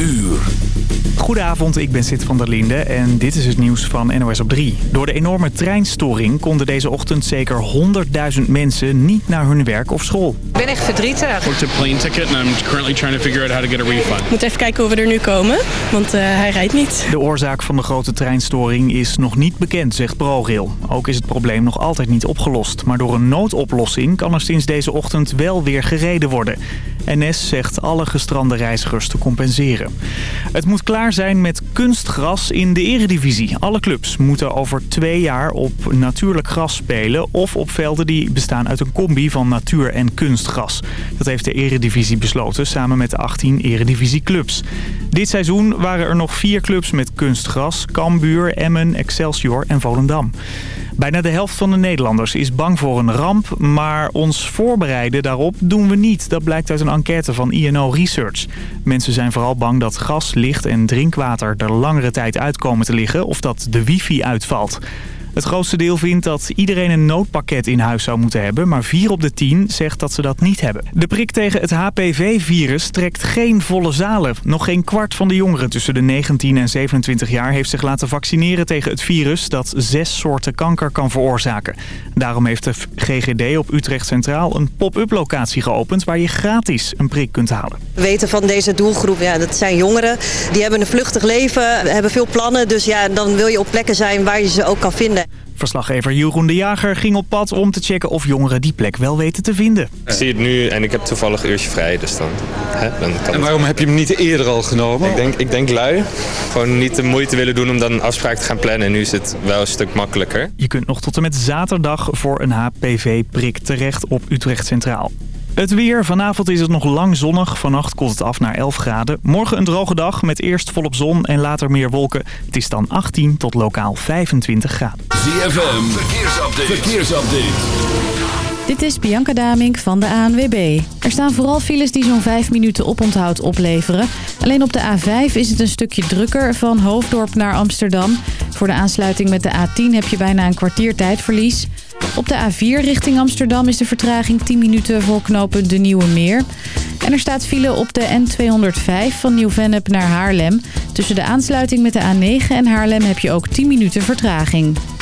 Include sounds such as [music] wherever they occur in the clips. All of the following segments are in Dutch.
uur. Goedenavond, ik ben Sid van der Linde en dit is het nieuws van NOS op 3. Door de enorme treinstoring konden deze ochtend zeker 100.000 mensen niet naar hun werk of school. Ik ben echt verdrietig. booked a plane ticket and I'm currently trying to figure out how to get a refund. moet even kijken hoe we er nu komen, want eh, hij rijdt niet. De oorzaak van de grote treinstoring is nog niet bekend, zegt ProRail. Ook is het probleem nog altijd niet opgelost. Maar door een noodoplossing kan er sinds deze ochtend wel weer gereden worden. NS zegt alle gestrande reizigers te compenseren. Het moet klaar zijn met kunstgras in de eredivisie. Alle clubs moeten over twee jaar op natuurlijk gras spelen... of op velden die bestaan uit een combi van natuur- en kunstgras. Dat heeft de eredivisie besloten samen met de 18 eredivisieclubs. Dit seizoen waren er nog vier clubs met kunstgras. Cambuur, Emmen, Excelsior en Volendam. Bijna de helft van de Nederlanders is bang voor een ramp, maar ons voorbereiden daarop doen we niet. Dat blijkt uit een enquête van INO Research. Mensen zijn vooral bang dat gas, licht en drinkwater er langere tijd uitkomen te liggen of dat de wifi uitvalt. Het grootste deel vindt dat iedereen een noodpakket in huis zou moeten hebben... maar 4 op de 10 zegt dat ze dat niet hebben. De prik tegen het HPV-virus trekt geen volle zalen. Nog geen kwart van de jongeren tussen de 19 en 27 jaar... heeft zich laten vaccineren tegen het virus dat zes soorten kanker kan veroorzaken. Daarom heeft de GGD op Utrecht Centraal een pop-up locatie geopend... waar je gratis een prik kunt halen. We weten van deze doelgroep, ja, dat zijn jongeren. Die hebben een vluchtig leven, hebben veel plannen. Dus ja, dan wil je op plekken zijn waar je ze ook kan vinden. Verslaggever Jeroen de Jager ging op pad om te checken of jongeren die plek wel weten te vinden. Ik zie het nu en ik heb toevallig een uurtje vrij, dus dan, hè, dan kan En waarom heb je hem niet eerder al genomen? Ik denk, ik denk lui. Gewoon niet de moeite willen doen om dan een afspraak te gaan plannen. En nu is het wel een stuk makkelijker. Je kunt nog tot en met zaterdag voor een HPV-prik terecht op Utrecht Centraal. Het weer. Vanavond is het nog lang zonnig. Vannacht koelt het af naar 11 graden. Morgen een droge dag met eerst volop zon en later meer wolken. Het is dan 18 tot lokaal 25 graden. ZFM, verkeersupdate. verkeersupdate. Dit is Bianca Damink van de ANWB. Er staan vooral files die zo'n 5 minuten oponthoud opleveren. Alleen op de A5 is het een stukje drukker van Hoofddorp naar Amsterdam. Voor de aansluiting met de A10 heb je bijna een kwartier tijdverlies. Op de A4 richting Amsterdam is de vertraging 10 minuten voor knooppunt De Nieuwe Meer. En er staat file op de N205 van Nieuw-Vennep naar Haarlem. Tussen de aansluiting met de A9 en Haarlem heb je ook 10 minuten vertraging.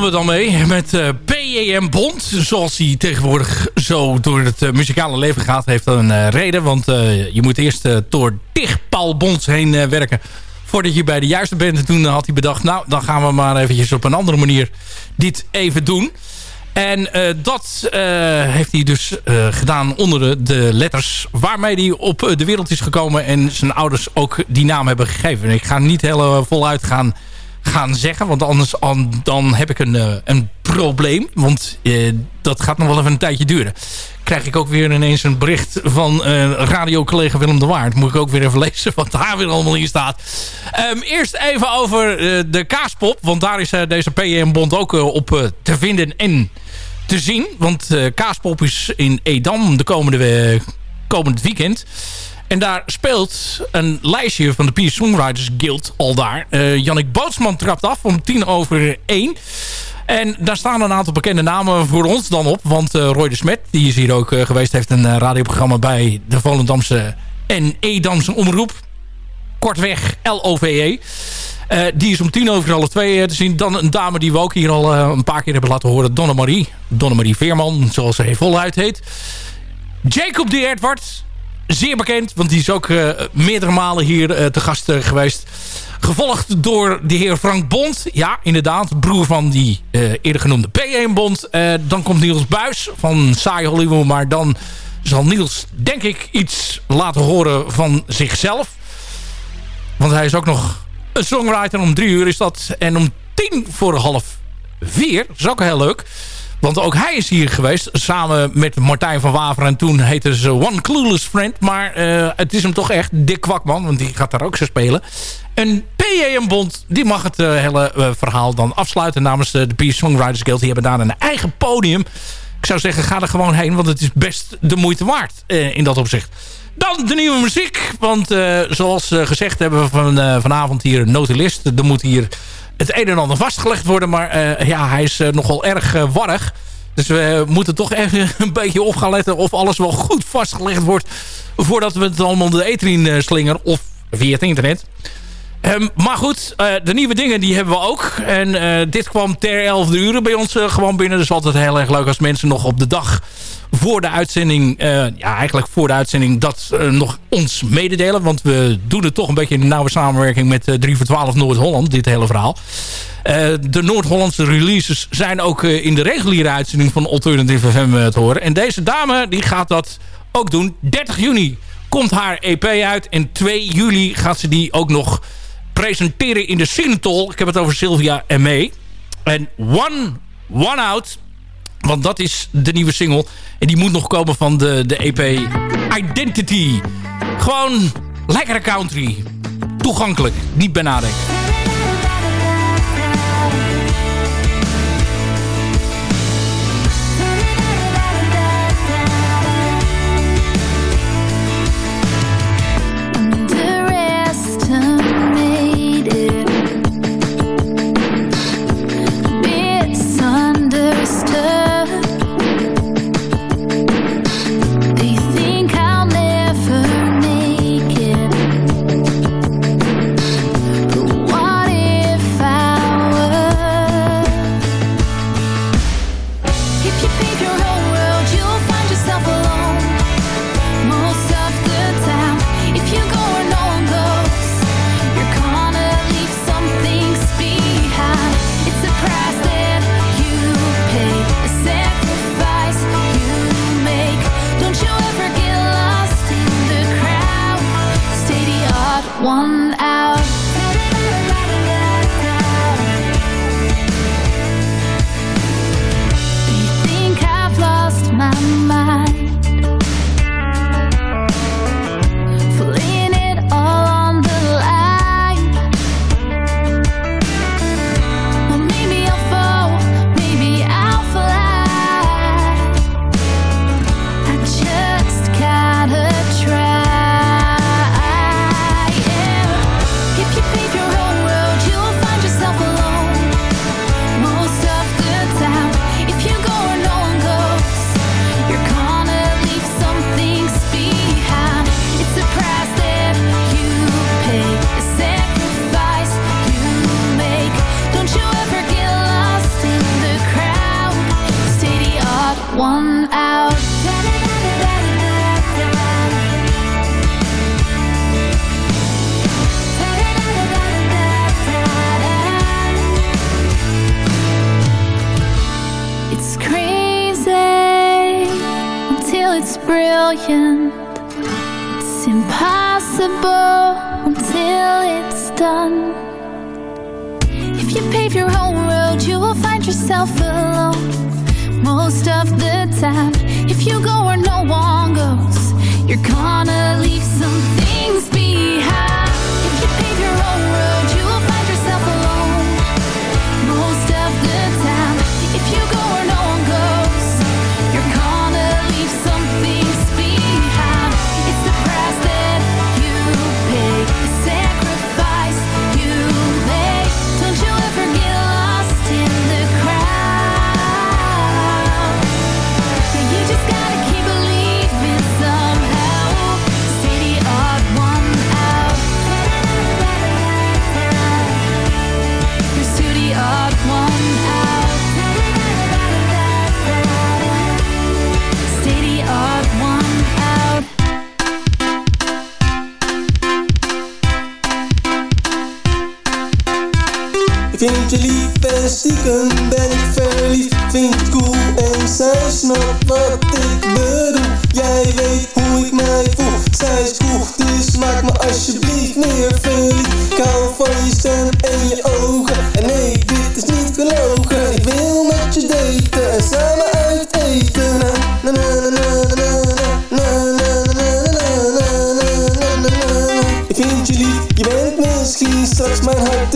We dan mee met uh, PEM Bond. Zoals hij tegenwoordig zo door het uh, muzikale leven gaat, heeft dat een uh, reden. Want je moet eerst door Paul Bonds heen werken voordat je bij de juiste bent. En toen had hij bedacht, nou, dan gaan we maar eventjes op een andere manier dit even doen. En dat heeft hij dus gedaan onder de, de, letters waarmee hij op de wereld is gekomen. En zijn ouders ook die naam hebben gegeven. ik ga niet heel voluit gaan gaan zeggen. Want anders dan heb ik een, eh, een probleem. Want eh, dat gaat nog wel even een tijdje duren. Krijg ik ook weer ineens een bericht van uh, radiocollega Willem de Waard. Moet ik ook weer even [laughs] lezen wat daar weer allemaal in staat. Um, eerst even over de kaaspop. Want daar is deze PM-bond ook op te vinden en te zien. Want kaaspop is in Edam de komende, komend weekend. En daar speelt een lijstje van de Peace Songwriters Guild al daar. Uh, Jannik Bootsman trapt af om tien over één. En daar staan een aantal bekende namen voor ons dan op. Want uh, Roy de Smet, die is hier ook uh, geweest... heeft een radioprogramma bij de Volendamse en Edamse Omroep. Kortweg LOVE. die is om tien over alle twee te zien. Dan een dame die we ook hier al een paar keer hebben laten horen. Donna Marie. Donna Marie Veerman, zoals ze voluit heet. Jacob de Edward zeer bekend, want die is ook uh, meerdere malen hier uh, te gast uh, geweest. Gevolgd door de heer Frank Bond. Ja, inderdaad, broer van die eerder genoemde P1 Bond. dan komt Niels Buis van Saai Hollywood. Maar dan zal Niels, denk ik, iets laten horen van zichzelf. Want hij is ook nog een songwriter. Om drie uur is dat. En om tien voor half vier, dat is ook heel leuk want ook hij is hier geweest. Samen met Martijn van Waver. En toen heette ze One Clueless Friend. Maar uh, het is hem toch echt Dick Kwakman. Want die gaat daar ook zo spelen. En PAM Bond. Die mag het uh, hele uh, verhaal dan afsluiten. Namens de Peace Songwriters Guild. Die hebben daar een eigen podium. Ik zou zeggen ga er gewoon heen. Want het is best de moeite waard. in dat opzicht. Dan de nieuwe muziek. Want zoals gezegd hebben we van, vanavond hier een notulist. Er moet hier het een en ander vastgelegd worden. Maar eh, ja, hij is eh, nogal erg uh, warrig. Dus we moeten toch even [laughs] een beetje op gaan letten of alles wel goed vastgelegd wordt. Voordat we het allemaal de eter slingeren. Of via het internet. Um, maar goed, uh, de nieuwe dingen die hebben we ook. En uh, dit kwam ter 11 uur bij ons uh, gewoon binnen. Dus altijd heel erg leuk als mensen nog op de dag voor de uitzending... ja, eigenlijk voor de uitzending dat nog ons mededelen. Want we doen het toch een beetje in nauwe samenwerking met 3 voor 12 Noord-Holland. Dit hele verhaal. de Noord-Hollandse releases zijn ook in de reguliere uitzending van Alternative FM te horen. En deze dame die gaat dat ook doen. 30 juni komt haar EP uit. En 2 juli gaat ze die ook nog presenteren in de Sinatol. Ik heb het over Sylvia en May. En One, One Out. Want dat is de nieuwe single. En die moet nog komen van de, de EP Identity. Gewoon lekkere country. Toegankelijk. Niet bij.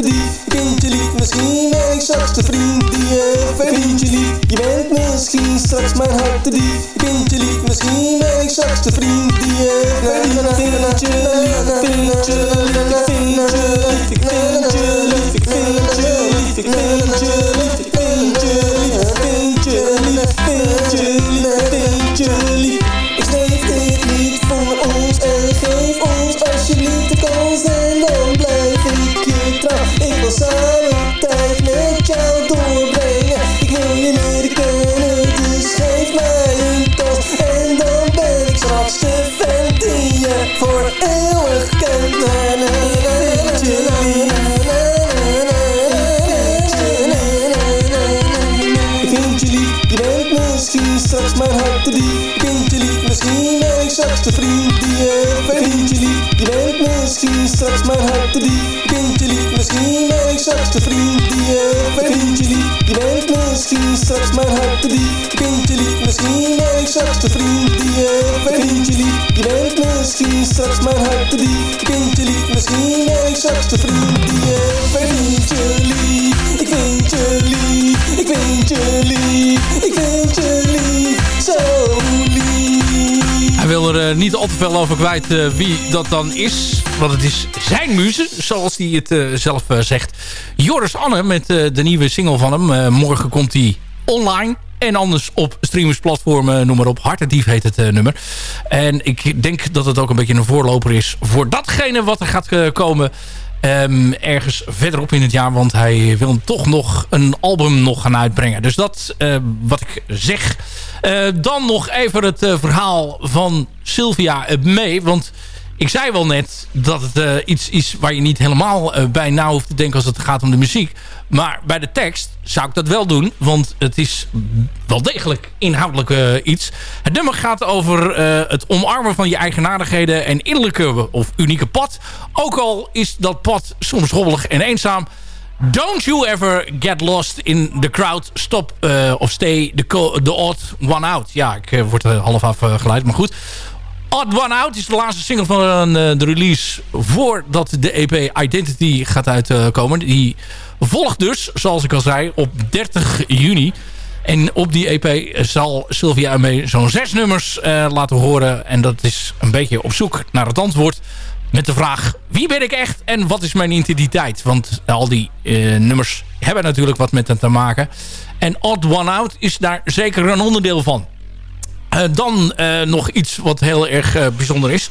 verdiend, kindje lief. Misschien ben ik straks de vriend die je verdient. Je lief, je bent misschien straks mijn hart te dief. Kindje lief, misschien ben ik straks de vriend die je verdient. Kindje lief, ik vind je lief, kindje lief, kindje lief, kindje lief, kindje lief, kindje lief. Straks mijn hart te diep. Ik vind je lief, misschien ben ik straks de vriend die je vind je lief, je bent misschien straks mijn hart te diep. Ik vind je lief, misschien ben ik straks de vriend die je vind je lief, je bent misschien straks mijn hart te diep. Ik vind je lief, misschien ben ik straks de vriend die je vind je lief, ik vind je lief, ik vind je lief, ik vind je lief, zo lief. Hij wil er eh, niet al te veel over kwijt eh, wie dat dan is. Want het is zijn muze, zoals hij het eh, zelf eh, zegt. Joris Anne met eh, de nieuwe single van hem. Morgen komt hij online. En anders op streamersplatformen, noem maar op. Hartendief heet het nummer. En ik denk dat het ook een beetje een voorloper is... voor datgene wat er gaat komen... ehm, ergens verderop in het jaar. Want hij wil toch nog een album nog gaan uitbrengen. Dus dat eh, wat ik zeg. Dan nog even het verhaal van Sylvia mee. Want ik zei wel net dat het eh, iets is waar je niet helemaal eh, bij na hoeft te denken als het gaat om de muziek. Maar bij de tekst zou ik dat wel doen. Want het is wel degelijk inhoudelijk eh, iets. Het nummer gaat over het omarmen van je eigenaardigheden en innerlijke of unieke pad. Ook al is dat pad soms hobbelig en eenzaam. Don't you ever get lost in the crowd. Stop of stay the, the odd one out. Ja, ik word half afgeleid, maar goed. Odd One Out is de laatste single van eh, de release voordat de EP Identity gaat uitkomen. Die volgt dus, zoals ik al zei, op 30 juni. En op die EP zal Sylvia ermee zo'n zes nummers eh, laten horen. En dat is een beetje op zoek naar het antwoord. Met de vraag, wie ben ik echt en wat is mijn identiteit? Want al die eh, nummers hebben natuurlijk wat met het te maken. En Odd One Out is daar zeker een onderdeel van. Eh, dan eh, nog iets wat heel erg eh, bijzonder is.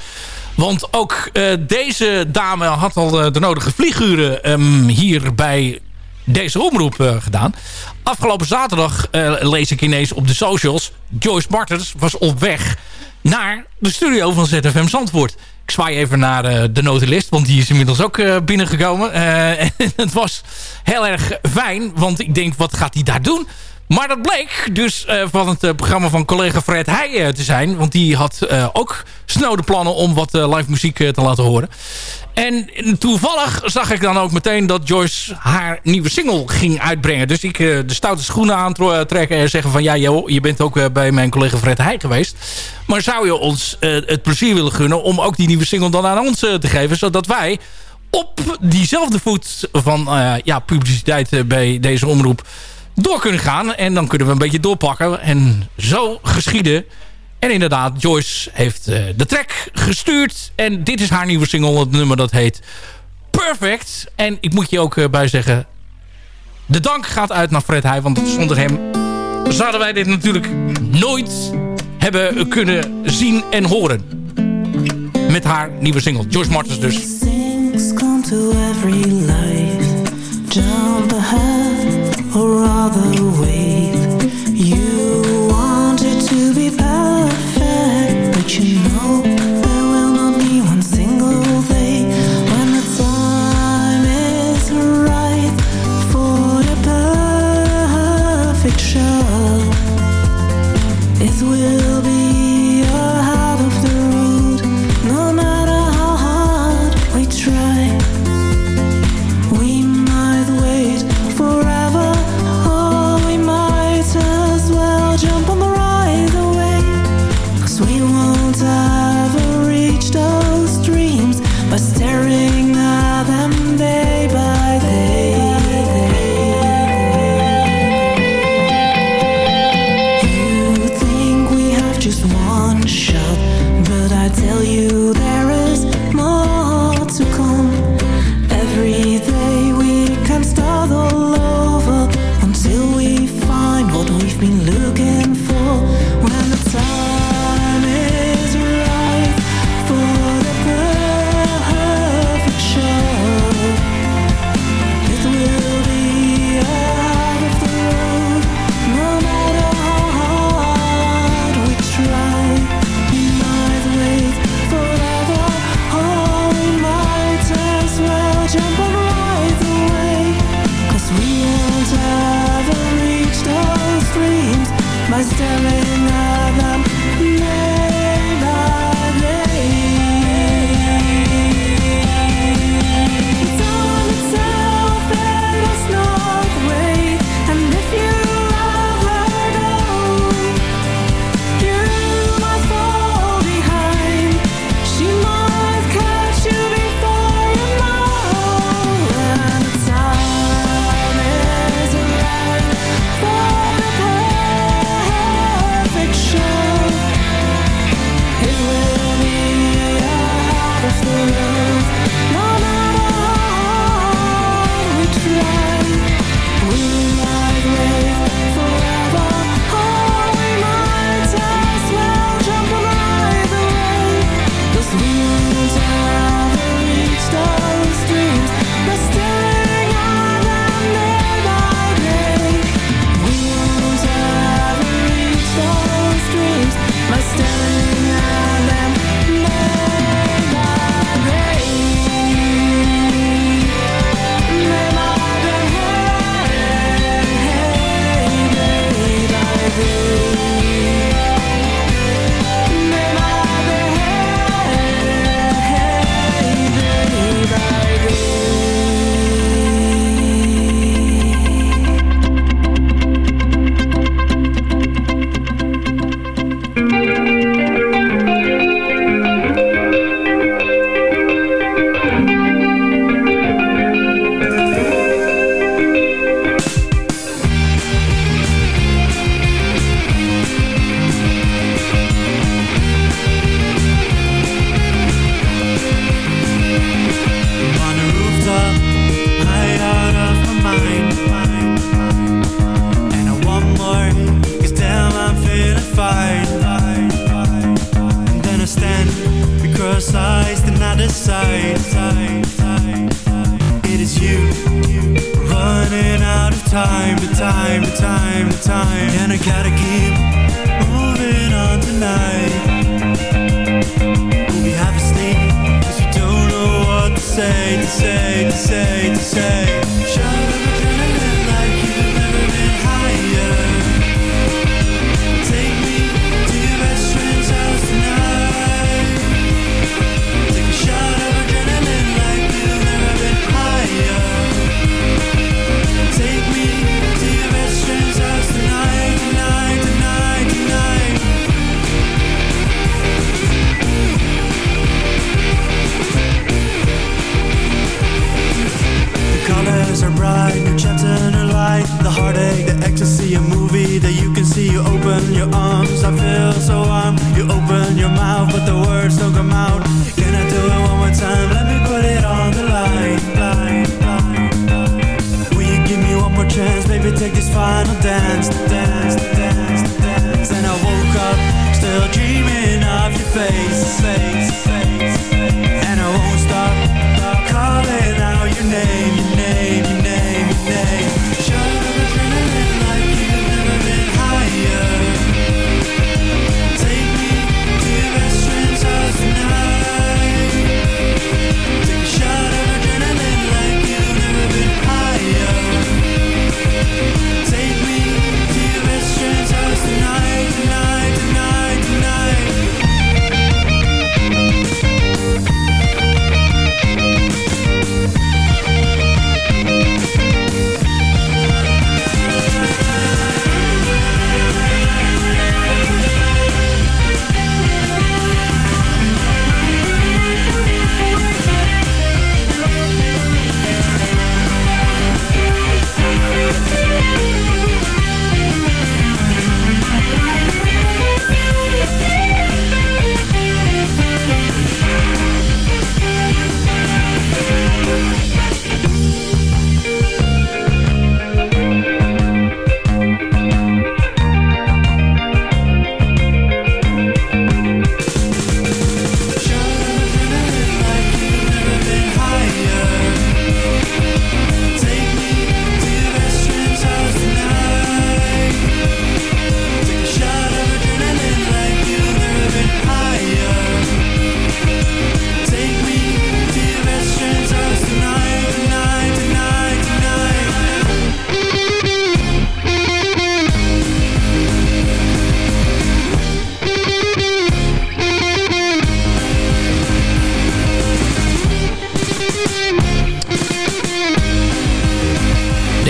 Want ook deze dame had al de nodige vlieguren ehm, hier bij deze omroep gedaan. Afgelopen zaterdag lees ik ineens op de socials... Joyce Martens was op weg naar de studio van ZFM Zandvoort. Ik zwaai even naar de notulist, want die is inmiddels ook binnengekomen. [laughs] en het was heel erg fijn, want ik denk, wat gaat hij daar doen? Maar dat bleek dus uh, van het uh, programma van collega Fred Heij uh, te zijn. Want die had ook snode plannen om wat live muziek te laten horen. En toevallig zag ik dan ook meteen dat Joyce haar nieuwe single ging uitbrengen. Dus ik de stoute schoenen aantrekken en zeggen van... ja, je bent ook bij mijn collega Fred Heij geweest. Maar zou je ons het plezier willen gunnen om ook die nieuwe single dan aan ons te geven... zodat wij op diezelfde voet van ja, publiciteit bij deze omroep door kunnen gaan. En dan kunnen we een beetje doorpakken. En zo geschieden. En inderdaad, Joyce heeft uh, de track gestuurd. En dit is haar nieuwe single. Het nummer dat heet Perfect. En ik moet je ook uh, bij zeggen... De dank gaat uit naar Fred Heij. Want zonder hem zouden wij dit natuurlijk nooit hebben kunnen zien en horen. Met haar nieuwe single. Joyce Martens dus. You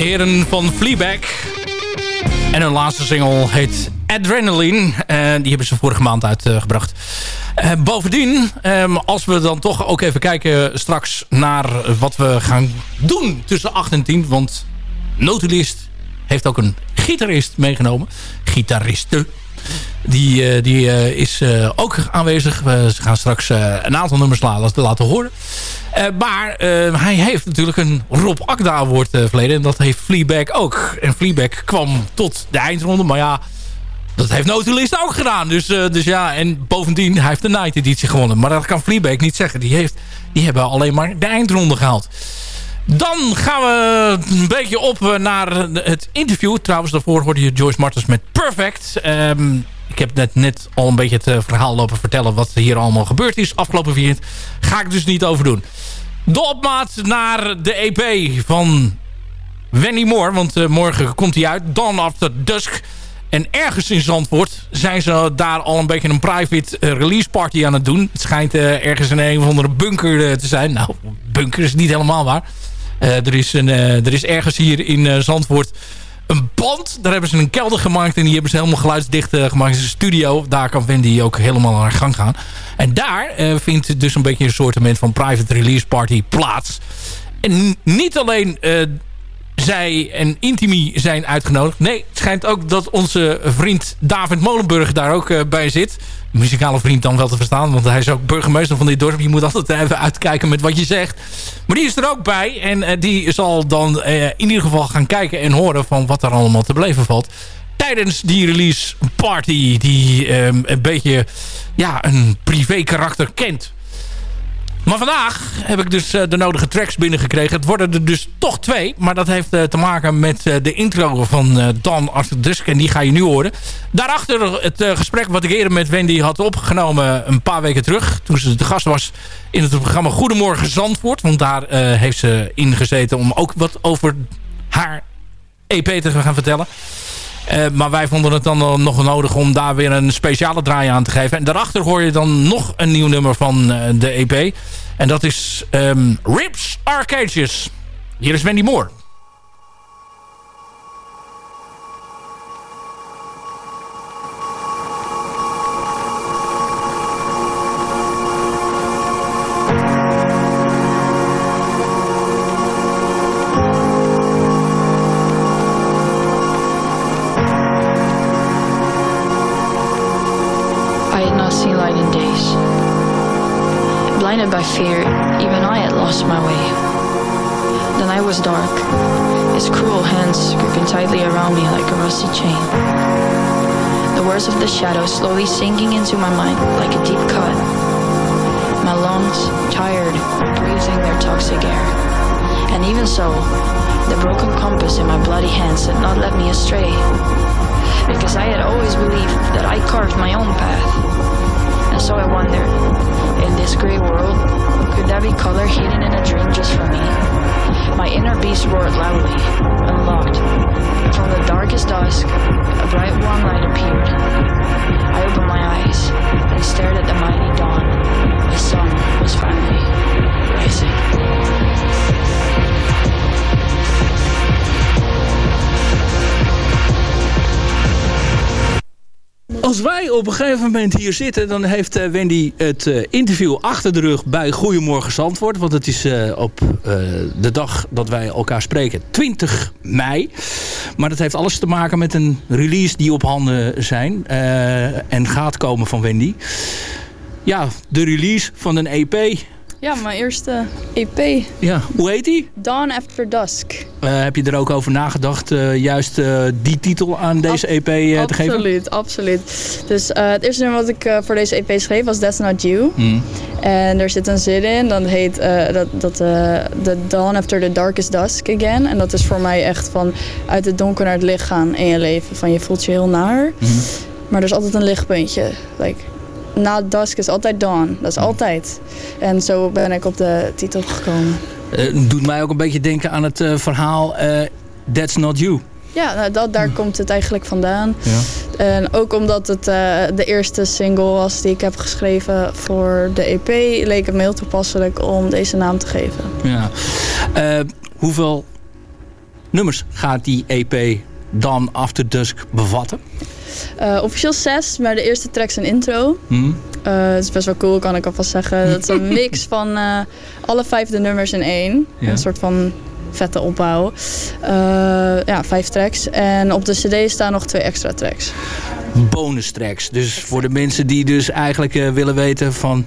heren van Fleabag. En hun laatste single heet Adrenaline. En die hebben ze vorige maand uitgebracht. Eh, bovendien, ehm, als we dan toch ook even kijken straks naar wat we gaan doen tussen 8 en 10. Want Notulist heeft ook een gitarist meegenomen. Gitariste. Die, eh, die eh, is eh, ook aanwezig. We ze gaan straks een aantal nummers la- laten horen. Maar hij heeft natuurlijk een Rob Akda Award verleden. En dat heeft Fleabag ook. En Fleabag kwam tot de eindronde. Maar ja, dat heeft Notulist ook gedaan. Dus, dus ja, en bovendien, hij heeft de Night editie gewonnen. Maar dat kan Fleabag niet zeggen. Die, heeft, die hebben alleen maar de eindronde gehaald. Dan gaan we een beetje op naar het interview. Trouwens, daarvoor hoorde je Joyce Martens met Perfect. Ehm, ik heb net, net al een beetje het eh, verhaal lopen vertellen... wat hier allemaal gebeurd is afgelopen weekend. Ga ik dus niet over doen. De opmaat naar de EP van Wenny Moore. Want eh, morgen komt hij uit. Dawn After Dusk. En ergens in Zandvoort zijn ze daar al een beetje een private eh, release party aan het doen. Het schijnt ergens in een of andere bunker te zijn. Nou, bunker is niet helemaal waar. Er, is een, er is ergens hier in Zandvoort een band. Daar hebben ze een kelder gemaakt en die hebben ze helemaal geluidsdicht eh, gemaakt. Het is een studio. Daar kan Wendy ook helemaal aan de gang gaan. En daar eh, vindt dus een beetje een soort van private release party plaats. En niet alleen eh, zij en Intimi zijn uitgenodigd. Nee, het schijnt ook dat onze vriend David Molenburg daar ook bij zit. Muzikale vriend dan wel te verstaan, want hij is ook burgemeester van dit dorp. Je moet altijd even uitkijken met wat je zegt. Maar die is er ook bij en eh, die zal dan eh, in ieder geval gaan kijken en horen van wat er allemaal te beleven valt. Tijdens die release party die ehm, een beetje ja, een privé karakter kent. Maar vandaag heb ik dus eh, de nodige tracks binnengekregen. Het worden er dus toch twee. Maar dat heeft eh, te maken met eh, de intro van Dawn After Dusk. En die ga je nu horen. Daarachter het gesprek wat ik eerder met Wendy had opgenomen een paar weken terug. Toen ze de gast was in het programma Goedemorgen Zandvoort. Want daar heeft ze ingezeten om ook wat over haar EP te gaan vertellen. Uh, maar wij vonden het dan nog nodig om daar weer een speciale draai aan te geven. En daarachter hoor je dan nog een nieuw nummer van uh, de EP. En dat is um, Rips Arcadius. Hier is Wendy Moore. The words of the shadow slowly sinking into my mind like a deep cut. My lungs tired, breathing their toxic air. And even so, the broken compass in my bloody hands had not led me astray. Because I had always believed that I carved my own path. And so I wondered, in this grey world, could there be color hidden in a dream just for me? My inner beast roared loudly, unlocked. From the darkest dusk, a bright warm light appeared. I opened my eyes and stared at the mighty dawn. The sun was finally rising. Als wij op een gegeven moment hier zitten... dan heeft uh, Wendy het uh, interview achter de rug bij Goedemorgen Zandvoort. Want het is uh, op de dag dat wij elkaar spreken, 20 mei. Maar dat heeft alles te maken met een release die op handen zijn. en gaat komen van Wendy. Ja, de release van een EP ja, mijn eerste EP. Ja, hoe heet die? Dawn After Dusk. Uh, heb je er ook over nagedacht, uh, juist uh, die titel aan deze EP te geven? Absoluut, absoluut. Dus het eerste nummer wat ik voor deze EP schreef was That's Not You. Mm. En er zit een zin in, dat heet dat, dat The Dawn After the Darkest Dusk Again. En dat is voor mij echt van uit het donker naar het licht gaan in je leven. Van je voelt je heel naar. Mm. Maar er is altijd een lichtpuntje. Like, na dusk is altijd dawn. Dat is altijd. En zo ben ik op de titel gekomen. Uh, doet mij ook een beetje denken aan het uh, verhaal uh, That's Not You. Ja, nou, dat, daar komt het eigenlijk vandaan. Ja. En ook omdat het de eerste single was die ik heb geschreven voor de EP... leek het me heel toepasselijk om deze naam te geven. Ja. hoeveel nummers gaat die EP dan After Dusk bevatten? Uh, officieel zes, maar de eerste track is een intro. Mm. Uh, dat is best wel cool, kan ik alvast zeggen. Dat is een [laughs] mix van uh, alle vijf de nummers in één. Een soort van vette opbouw. ja, vijf tracks. En op de cd staan nog twee extra tracks. Bonus tracks. Dus voor de mensen die dus eigenlijk willen weten van...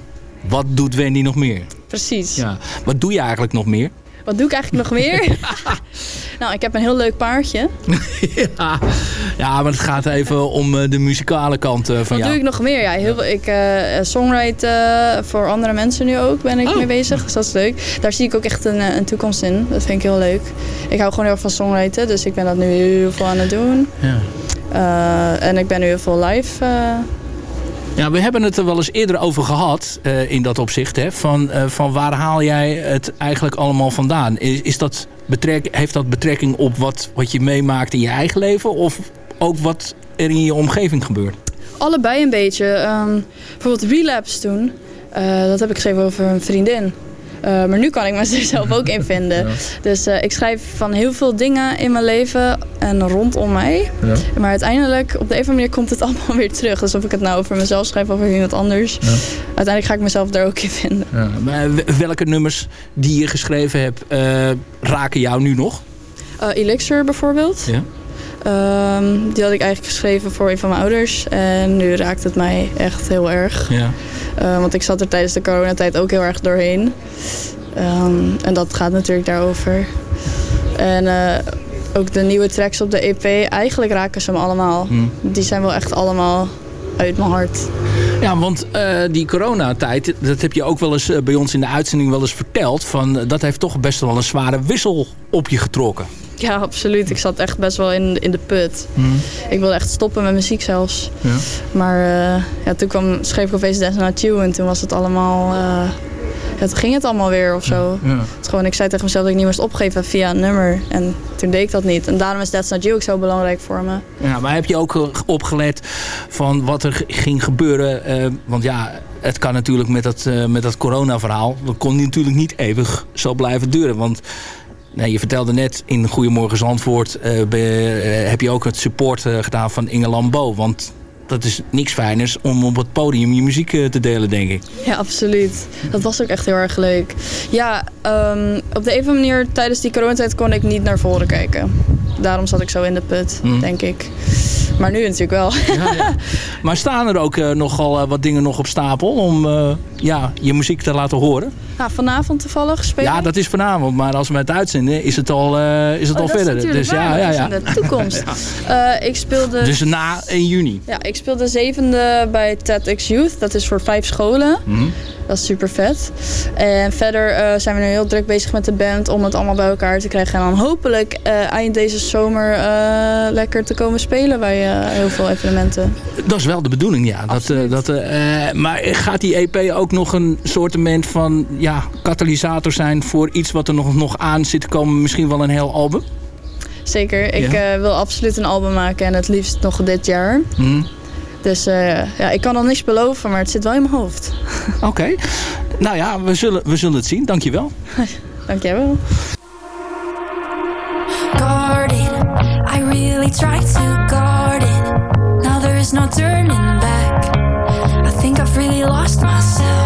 Wat doet Wendy nog meer? Precies. Ja. Wat doe je eigenlijk nog meer? Wat doe ik eigenlijk nog meer? [laughs] nou, ik heb een heel leuk paardje. [laughs] ja. ja, maar het gaat even om eh, de muzikale kant uh, van Wat jou. doe ik nog meer? Ja, heel, ik uh, songwrite voor andere mensen nu ook ben ik oh. mee bezig. Dus dat is leuk. Daar zie ik ook echt een, een, toekomst in. Dat vind ik heel leuk. Ik hou gewoon heel erg van songwriten. Dus ik ben dat nu heel veel aan het doen. Ja. en ik ben nu heel veel live ja, we hebben het er wel eens eerder over gehad uh, in dat opzicht. Hè, van, uh, van waar haal jij het eigenlijk allemaal vandaan? Is, is dat betrek, heeft dat betrekking op wat, wat je meemaakt in je eigen leven? Of ook wat er in je omgeving gebeurt? Allebei een beetje. Um, bijvoorbeeld Relapse toen. Uh, dat heb ik geschreven over een vriendin. Uh, maar nu kan ik mezelf ook in vinden. Ja. Dus uh, ik schrijf van heel veel dingen in mijn leven en rondom mij. Ja. Maar uiteindelijk, op de een of andere manier komt het [laughs] allemaal weer terug. Dus of ik het nou over mezelf schrijf of over iemand anders. Ja. Uiteindelijk ga ik mezelf daar ook in vinden. Maar welke nummers die je geschreven hebt, uh, raken jou nu nog? Elixir bijvoorbeeld. Um, die had ik eigenlijk geschreven voor een van mijn ouders. En nu raakt het mij echt heel erg. Ja. Uh, want ik zat er tijdens de coronatijd ook heel erg doorheen. Um, en dat gaat natuurlijk daarover. En uh, ook de nieuwe tracks op de EP, eigenlijk raken ze me allemaal. Mm. Die zijn wel echt allemaal uit mijn hart. Ja, want uh, die coronatijd, dat heb je ook wel eens uh, bij ons in de uitzending wel eens verteld. Van, dat heeft toch best wel een zware wissel op je getrokken. Ja, absoluut. Ik zat echt best wel in, in de put. Mm. Ik wilde echt stoppen met muziek zelfs. Ja. Maar ja, toen kwam, schreef ik opeens Dance Not You en toen was het allemaal... Ja, toen ging het allemaal weer of zo. Ja. Het gewoon, ik zei tegen mezelf dat ik niet moest opgeven via een nummer. En toen deed ik dat niet. En daarom is That's Not You ook zo belangrijk voor me. Ja, maar heb je ook opgelet van wat er ging gebeuren? Uh, want ja, het kan natuurlijk met dat, uh, met dat corona-verhaal. Dat kon natuurlijk niet eeuwig zo blijven duren. Want nee, je vertelde net in Goedemorgen Zandvoort... Uh, heb je ook het support gedaan van Inge Lambeau. Want dat is niks fijners om op het podium je muziek te delen, denk ik. Ja, absoluut. Dat was ook echt heel erg leuk. Ja, um, op de een of andere manier tijdens die coronatijd kon ik niet naar voren kijken. Daarom zat ik zo in de put, mm. denk ik. Maar nu natuurlijk wel. Ja, ja. [laughs] Maar staan er ook uh, nogal uh, wat dingen nog op stapel om uh, ja, je muziek te laten horen? Ja, vanavond toevallig spelen? Ja, dat is vanavond. Maar als we het uitzenden is het al, is het oh, al verder. dus ja, ja, ja. in de toekomst. [laughs] ik speelde... Dus na 1 juni? Ja, ik speelde zevende bij TEDx Youth. Dat is voor vijf scholen. Mm -hmm. Dat is super vet. En verder zijn we nu heel druk bezig met de band om het allemaal bij elkaar te krijgen. En dan hopelijk eind deze zomer uh, lekker te komen spelen bij heel veel evenementen. Dat is wel de bedoeling, ja. Dat, dat, maar gaat die EP ook nog een soortement van ja, katalysator zijn voor iets wat er nog, nog aan zit te komen? Misschien wel een heel album? Zeker. Ik ja. wil absoluut een album maken en het liefst nog dit jaar. Hmm. Dus uh, ja, ik kan al niks beloven, maar het zit wel in mijn hoofd. [laughs] Oké. Okay. Nou ja, we zullen, we zullen het zien. Dankjewel. Dankjewel. I tried to guard it. Now there is no turning back. I think I've really lost myself.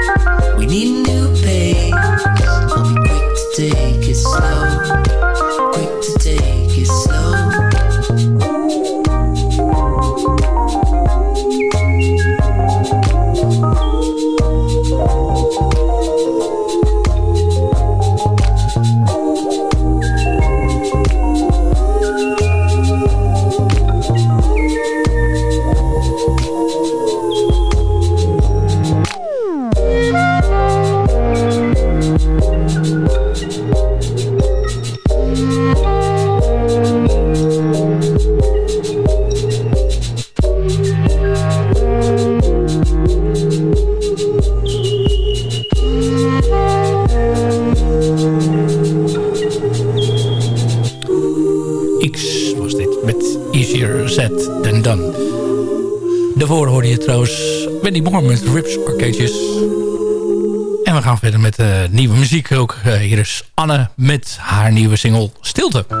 need a new pace. I'll be quick to take it slow. Met Rips Arcades. En we gaan verder met eh, nieuwe muziek ook. Eh, hier is Anne met haar nieuwe single Stilte.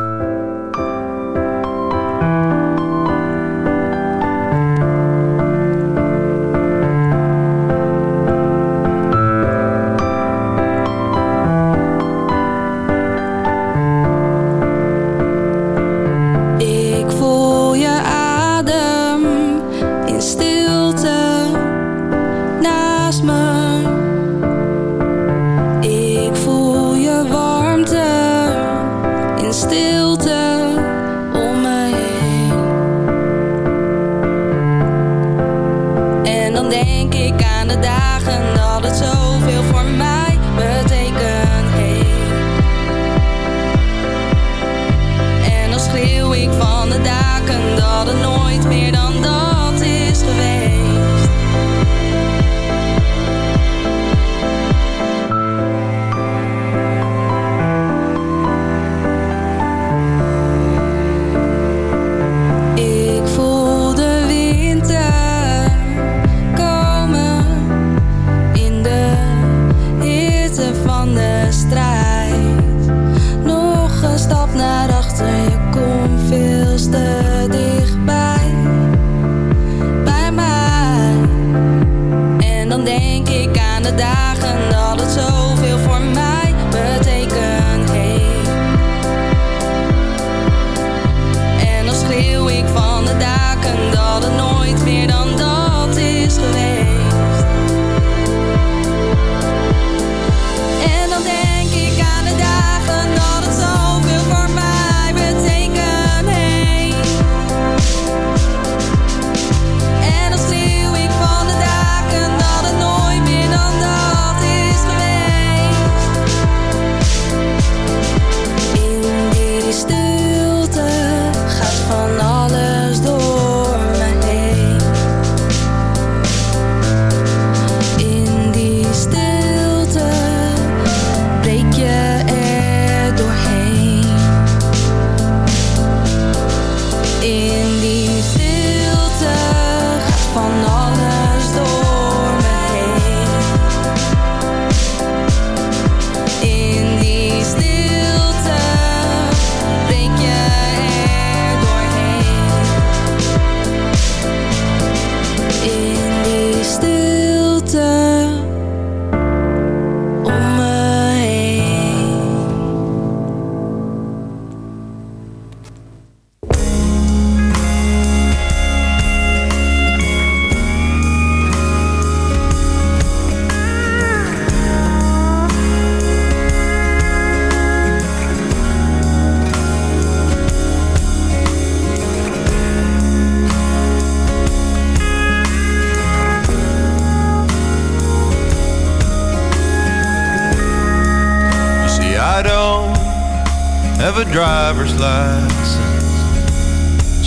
Driver's license,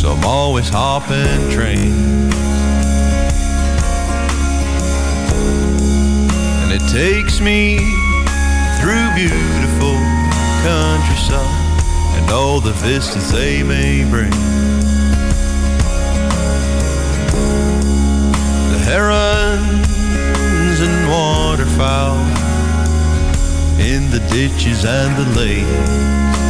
so I'm always hopping trains. And it takes me through beautiful countryside and all the vistas they may bring. The herons and waterfowl in the ditches and the lakes.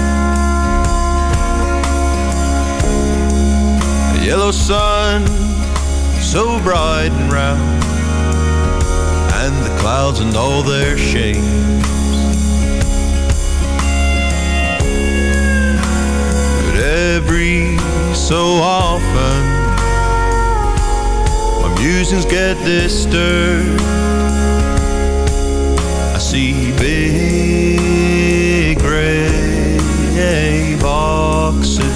Yellow sun, so bright and round, and the clouds and all their shapes. But every so often, my musings get disturbed. I see big gray boxes.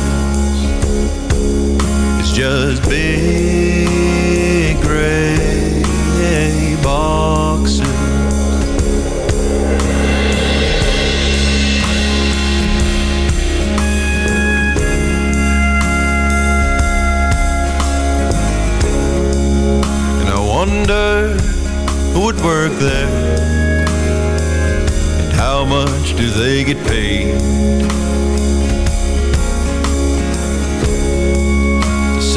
Just big gray boxes. And I wonder who would work there and how much do they get paid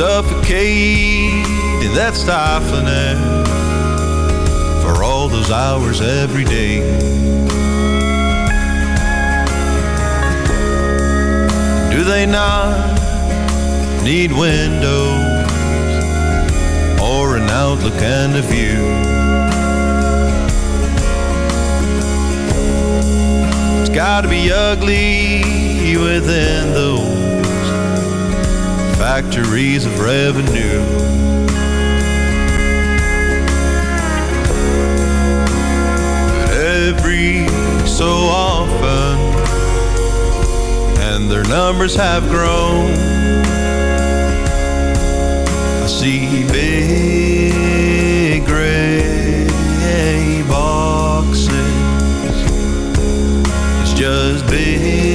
suffocate in that stifling air for all those hours every day. Do they not need windows or an outlook and a view? It's gotta be ugly within those factories of revenue. But every so often, and their numbers have grown, I see big gray boxes. It's just big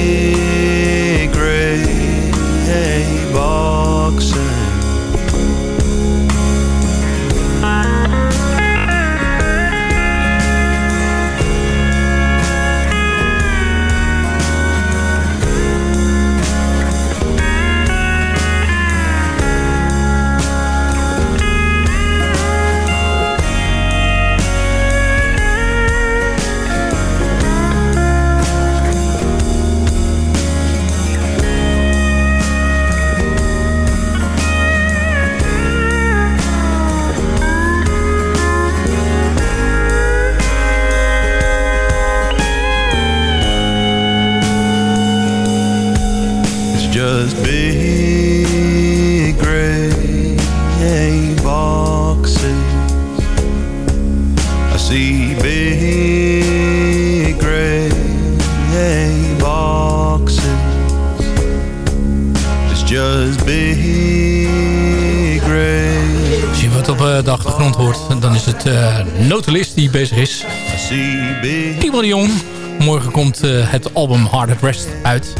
het album Hard at Rest uit.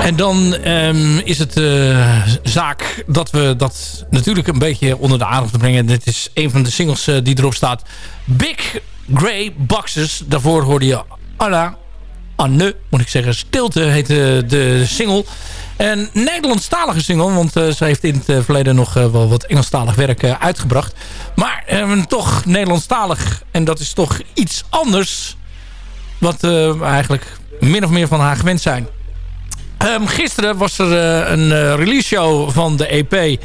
En dan ehm, is het eh, zaak dat we dat natuurlijk een beetje onder de aandacht brengen. Dit is een van de singles eh, die erop staat. Big Grey Boxes. Daarvoor hoorde je Anna. Anne, moet ik zeggen. Stilte heet eh, de single. Een Nederlandstalige single, want eh, ze heeft in het eh, verleden nog eh, wel wat Engelstalig werk eh, uitgebracht. Maar eh, toch Nederlandstalig. En dat is toch iets anders wat eh, eigenlijk min of meer van haar gewend zijn. Ehm, gisteren was er eh, een eh, release show van de EP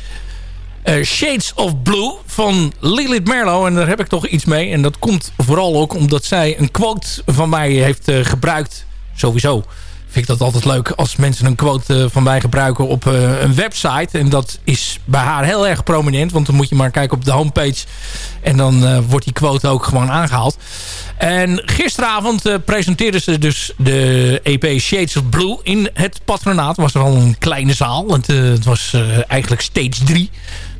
Shades of Blue van Lilith Merlo. En daar heb ik toch iets mee. En dat komt vooral ook omdat zij een quote van mij heeft gebruikt. Sowieso vind ik dat altijd leuk als mensen een quote eh, van mij gebruiken op eh, een website. En dat is bij haar heel erg prominent. Want dan moet je maar kijken op de homepage. En dan eh, wordt die quote ook gewoon aangehaald. En gisteravond presenteerden ze dus de EP Shades of Blue in het patronaat. was er al een kleine zaal. Het, eh, het was eigenlijk stage 3.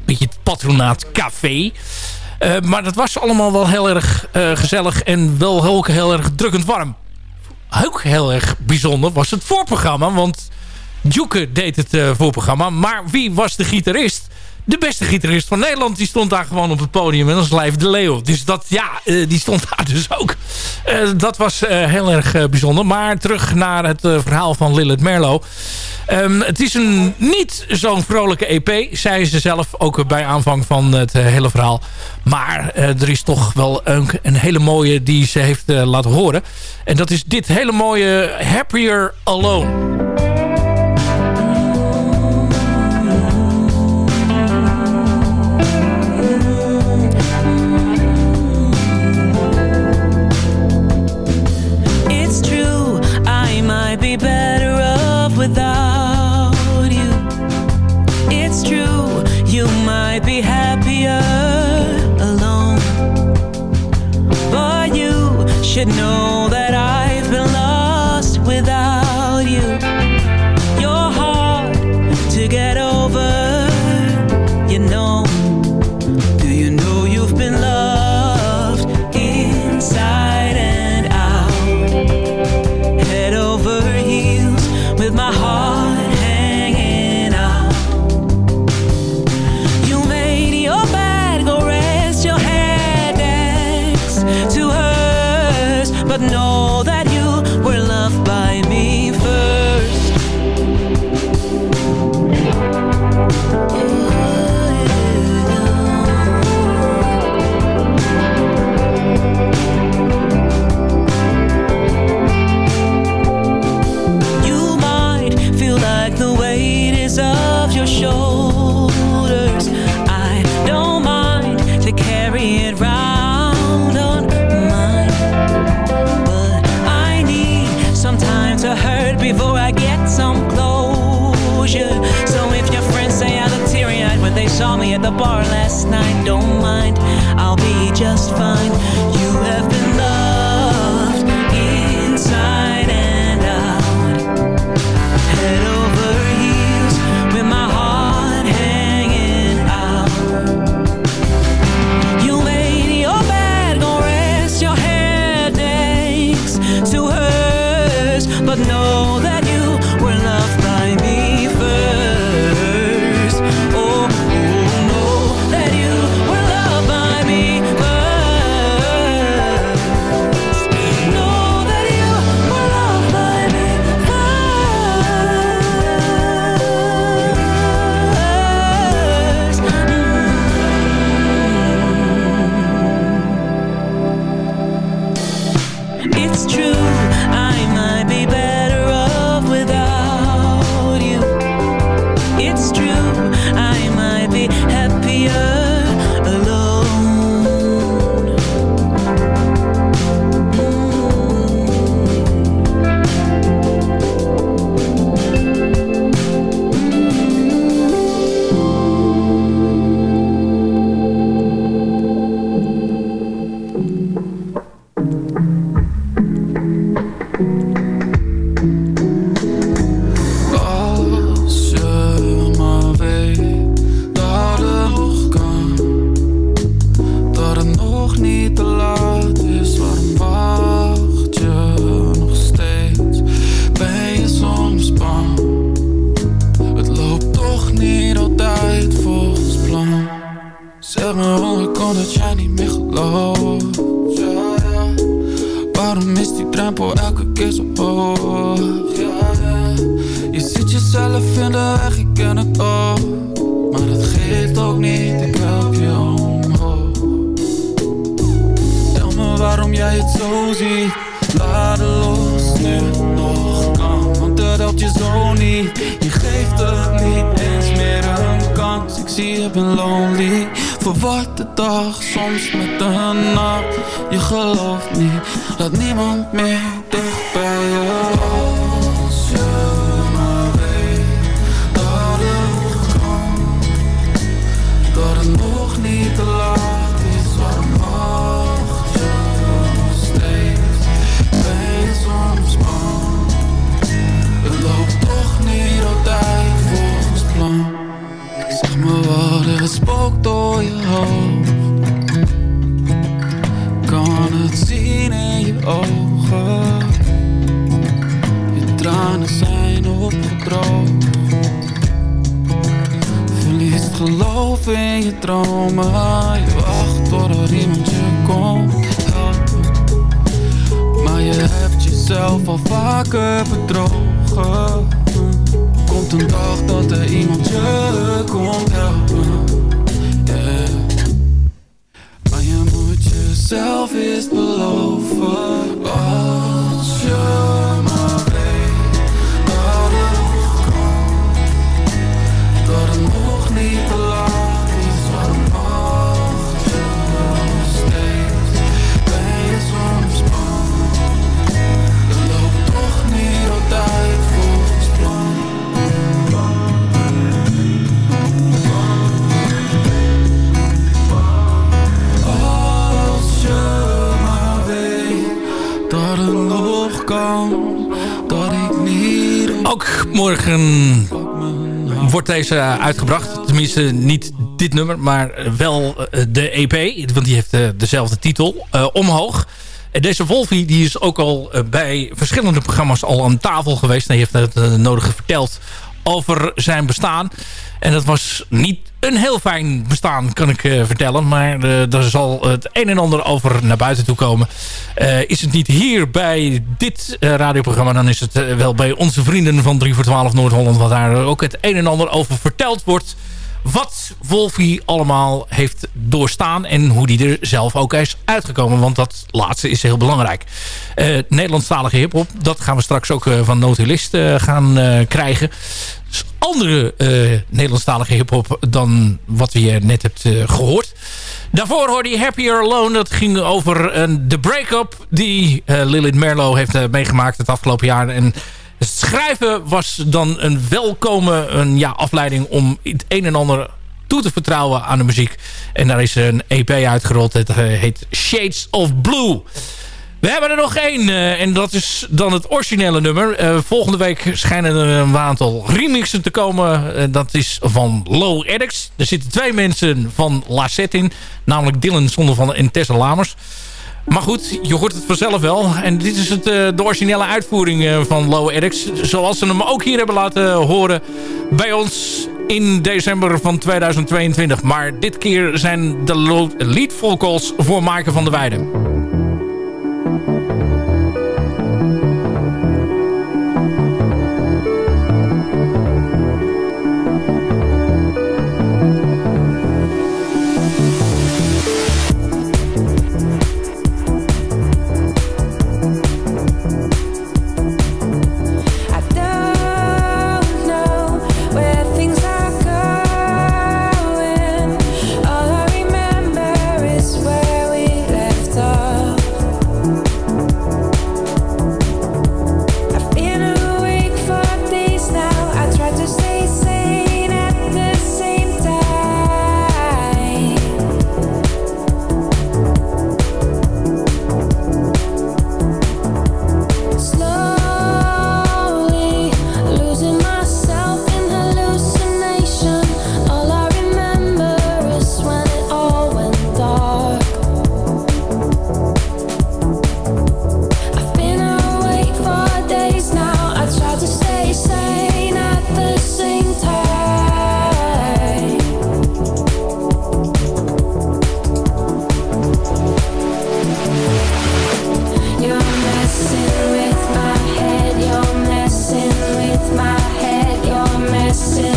Beetje het patronaat café. Maar dat was allemaal wel heel erg gezellig en wel heel, heel erg drukkend warm ook heel erg bijzonder was het voorprogramma. Want Juke deed het eh, voorprogramma. Maar wie was de gitarist? de beste gitarist van Nederland. Die stond daar gewoon op het podium. En dat is de Leo Dus dat, ja, eh, die stond daar dus ook. Eh, dat was eh, heel erg bijzonder. Maar terug naar het verhaal van Lilith Merlo. Ehm, het is een niet zo'n vrolijke EP. Zei ze zelf ook bij aanvang van het hele verhaal. Maar er is toch wel een, een, hele mooie die ze heeft laten horen. En dat is dit hele mooie Happier Alone. should know. know that hebt jezelf al vaker bedrogen. Komt een dag dat er iemand je komt helpen. Yeah. Maar je moet jezelf eerst beloven morgen wordt deze uitgebracht. Tenminste, niet dit nummer, maar wel eh, de EP. Want die heeft eh, dezelfde titel. eh, Omhoog. En deze Wolfie die is ook al bij verschillende programma's al aan tafel geweest. Hij heeft het nodige verteld over zijn bestaan. En dat was niet een heel fijn bestaan, kan ik eh, vertellen. Maar eh er zal het een en ander over naar buiten toe komen. Eh, is het niet hier bij dit eh, radioprogramma... dan is het eh, wel bij onze vrienden van 3 voor 12 Noord-Holland... wat daar ook het een en ander over verteld wordt... wat Wolfie allemaal heeft doorstaan... en hoe die er zelf ook is uitgekomen. Want dat laatste is heel belangrijk. Eh Nederlandstalige hiphop, dat gaan we straks ook eh, van Notulist eh, gaan krijgen andere Nederlandstalige hiphop dan wat we net hebt eh, gehoord. Daarvoor hoorde je Happier Alone. Dat ging over de break-up die Lilith Merlo heeft meegemaakt het afgelopen jaar. En schrijven was dan een welkome een, ja, afleiding om het een en ander toe te vertrouwen aan de muziek. En daar is een EP uitgerold. Het eh, heet Shades of Blue. We hebben er nog één. eh, en dat is dan het originele nummer. Eh, volgende week schijnen er een aantal remixen te komen. Dat is van Low Addicts. Er zitten twee mensen van Lacet in. Namelijk Dylan Zondervan en Tessa Lamers. Maar goed, je hoort het vanzelf wel. En dit is het, eh, de originele uitvoering eh, van Low Addicts. Zoals ze hem ook hier hebben laten horen bij ons in december van 2022. Maar dit keer zijn de lead vocals voor Maaike van der Weijden. messing with my head, you're messing with my head, you're messing